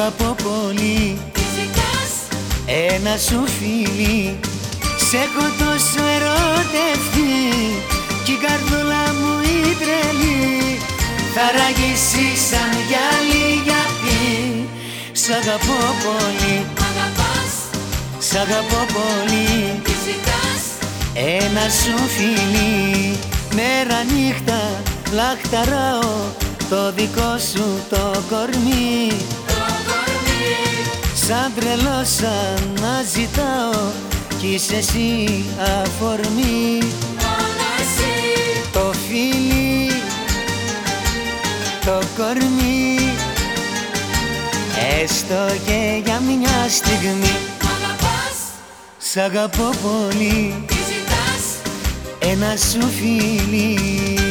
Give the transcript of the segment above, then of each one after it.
αγαπώ πολύ. Τι ζητάς Ένα σου φίλι. Σ' έχω τόσο ερωτευτεί. Κι η καρδούλα μου η τρελή. Θα ραγίσει σαν γυάλι γιατί. Σ' αγαπώ πολύ. Αγαπάς Σ' αγαπώ πολύ. Τι ζητάς Ένα σου φίλι. Μέρα νύχτα λαχταράω Το δικό σου το κορμί Το κορμί Σαν τρελός αναζητάω κι είσαι εσύ αφορμή. Μόνο εσύ Το φίλι, το κορμί Έστω και για μια στιγμή. Αγαπάς. Σ' αγαπώ πολύ. Τι ζητάς. Ένα σου φίλι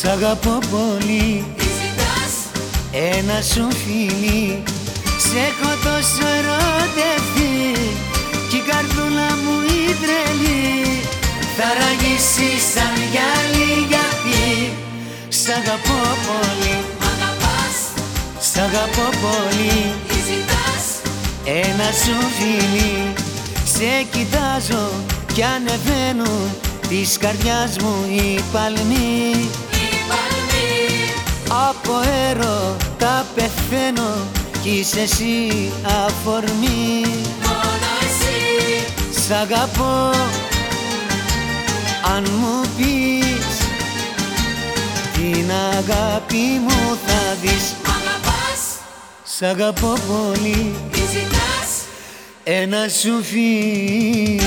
Σ' αγαπώ πολύ. Τι ζητάς ένα σου φίλι. Σ' έχω τόσο ερωτευτεί. Κι η καρδούλα μου η τρελή. Θα ραγίσει σαν γυάλι γιατί Σ' αγαπώ πολύ. Αγαπάς. Σ' αγαπώ πολύ. Τι ζητάς Ένα σου φίλι. Σε κοιτάζω κι ανεβαίνουν Της καρδιάς μου οι παλμοί πεθαίνω κι είσαι εσύ αφορμή. Μόνο εσύ. Σ' αγαπώ. Αν μου πεις Την αγάπη μου θα δεις. Αγαπάς. Σ' αγαπώ πολύ. Τι ζητάς. Ένα σου φίλι